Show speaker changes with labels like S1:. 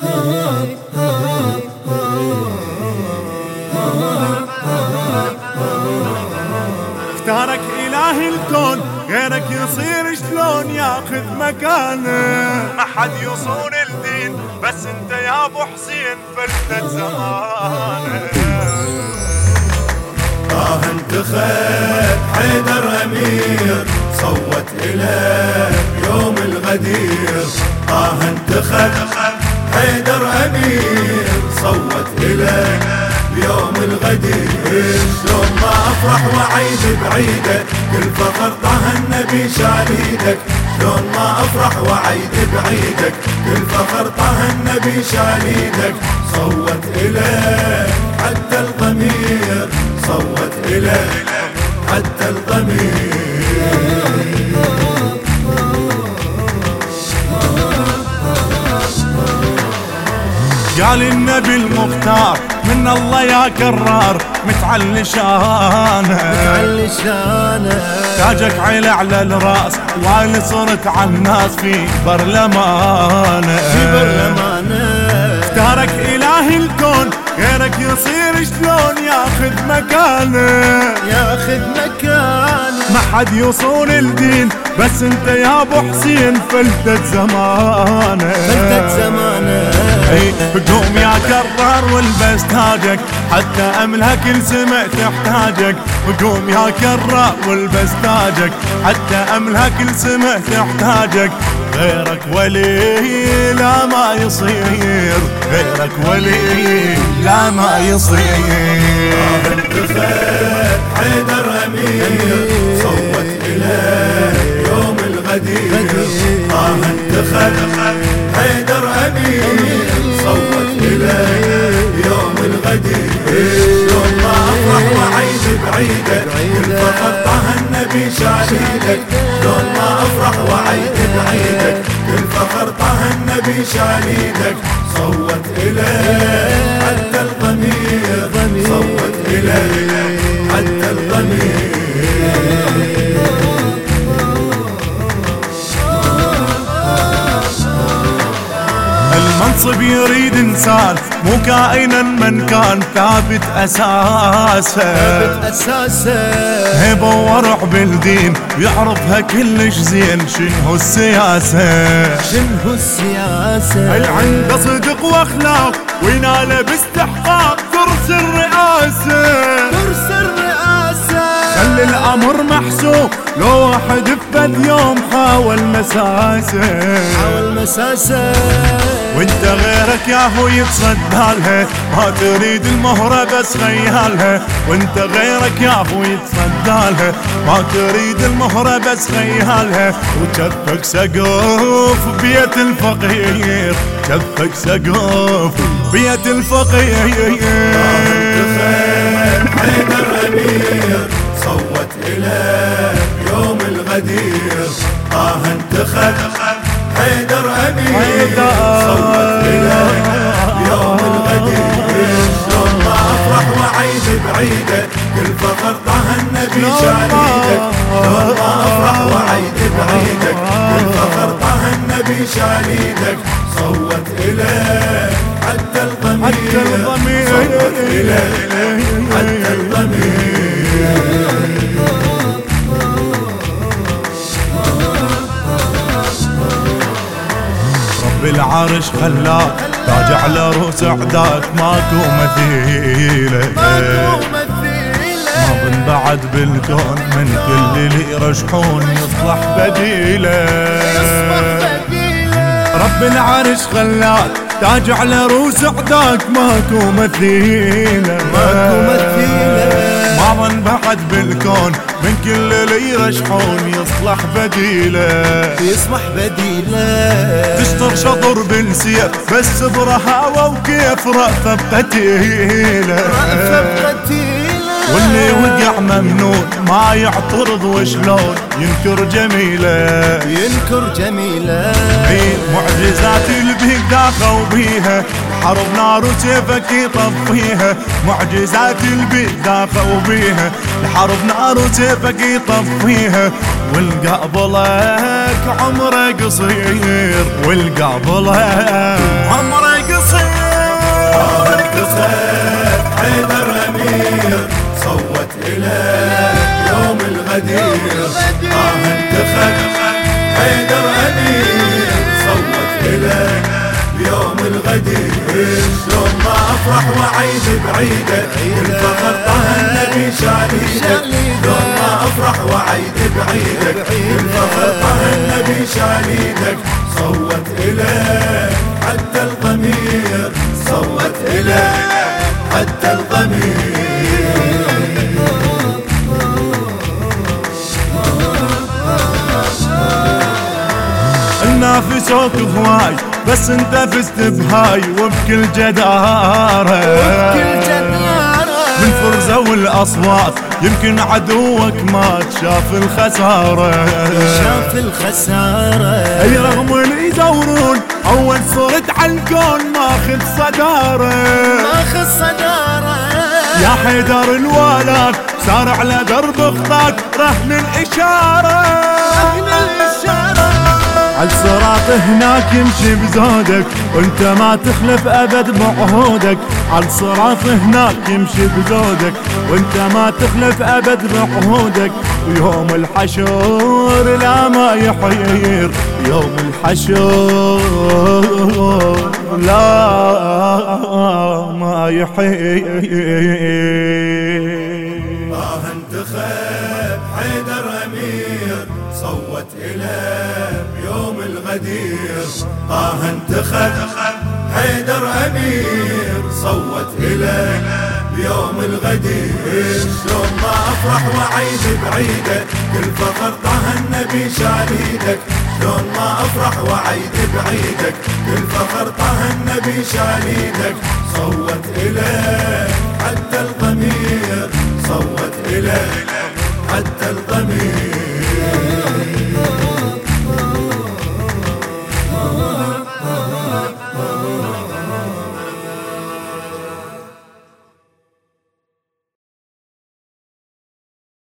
S1: اختارك اله الكون غيرك يصير شلون؟ ياخذ مكانه. ما حد يصون الدين بس أنت يا أبو حسين فلتت زمانه.
S2: آه انتخب حيدر أمير صوت إلى يوم الغدير. آه انتخب حيدر صوت إلى يوم الغدير. شلون ما أفرح وعيد بعيدك كل فخر طه النبي شال إيدك. شلون ما أفرح وعيد بعيدك كل فخر طه النبي شال إيدك. صوت اليه حتى الضمير صوت اليه حتى الضمير
S1: قال النبي المختار من الله يا كرار متعلي شانه
S3: علي شانه
S1: تاجك عيل على الرأس والي صرت على الناس في برلمانه.
S3: في برلمانه.
S1: اختارك اله الكون غيرك يصير شلون؟ ياخذ مكانه.
S3: ياخذ مكانه.
S1: ما حد يوصون الدين بس أنت يا أبو حسين فلتت زمانه.
S3: فلتت زمانه.
S1: اي قوم يا كرار والبس تاجك. حتى أملها كل سمع تحتاجك. قوم يا كرار والبس تاجك. حتى أملها كل سمع تحتاجك. غيرك ولي لا ما يصير. غيرك ولي لا ما يصير.
S2: بعيدك فخر طه النبي شال إيدك شلون ما أفرح وعيد بعيدك فخر طه النبي شال إيدك صوت اليه حتى الضمير صوت اليه حتى الضمير
S1: المنصب يريد إنسان مو كائنا من كان ثابت اساسه
S3: اساسه
S1: هيبه ورع بالدين ويعرفها كلش زين شنو السياسة.
S3: شنو السياسة.
S1: العنده صدق وأخلاق ويناله باستحقاق كرسي الرئاسة.
S3: كرسي الرئاسة.
S1: خلي الأمر محسوب لو واحد بفد يوم حاول مساسة.
S3: حاول مساسة.
S1: وانت غيرك يا هو يتصدى لها ما تريد المهرة بس خيالها وانت غيرك يا هو يتصدى لها ما تريد المهرة بس خيالها وكفك سقف بيت الفقير. كفك سقف بيت الفقير.
S2: حيدر امير صوت اليه يوم الغدير. آه انتخب حيدر امير صوت اليه يوم الغدير. شلون ما أفرح وعيد بعيده كل فخر النبي شال إيدك شلون ما أفرح وعيد بعيدك كل فخر النبي شال إيدك
S1: رب العرش خلاك تاج على روس عداك ماكو مثيله ما بنبعد بالكون من كل اللي يرشحون يصلح
S3: بديلة.
S1: رب العرش خلاك تاج على روس عداك ماكو مثيله
S3: ماكو مثيله
S1: ما بنبعد بالكون من كل اللي يرشحون يصلح بديله.
S3: يصبح بديله.
S1: تشطر شطر بالسيف بس برهاوة وكيف رأفة بقتيلة
S3: رأفة بقتيله
S1: واللي وقع ممنون ما يعترض وشلون. ينكر جميلة.
S3: ينكر جميله.
S1: هي معجزات اللي بيك داخوا بيها. حرب نار وسيفك يطفيها معجزات اللي بيك داخوا بيها. الحرب نار وسيفك يطفيها والقابلك عمره قصير. والقابلك عمره
S2: حيدر افرح وعيد بعيدة الفخر طه النبي شاليدك ما أفرح وعيد بعيدك الفخر طه النبي شاليدك صوت إليه حتى الضمير صوت إليه حتى الضمير
S1: نافسوك هواي بس انت فزت بهاي وبكل جدارة.
S3: كل جدارة.
S1: من فرزة والأصوات يمكن عدوك ما تشاف الخسارة.
S3: شاف الخسارة.
S1: أي رغم اللي يدورون أول صرت على الكون ماخذ صدارة.
S3: ماخذ صدارة.
S1: يا حيدر الولد سارع لدرب خطاك رهن الإشارة.
S3: من الإشارة.
S1: عالصراط هناك يمشي بزودك وانت ما تخلف أبد بعهودك. عالصراط هناك يمشي بزودك وانت ما تخلف أبد بعهودك. ويوم الحشور لا ما يحير يوم الحشور لا ما يحير.
S2: غدير طه انتخذ حيدر أمير صوت إلى بيوم الغدير. شلون ما أفرح واعيد بعيدك كل فخر طه النبي شال إيدك. شلون ما أفرح واعيد بعيدك كل فخر طه النبي شال إيدك. صوت إلى حتى الضمير صوت إلى حتى الضمير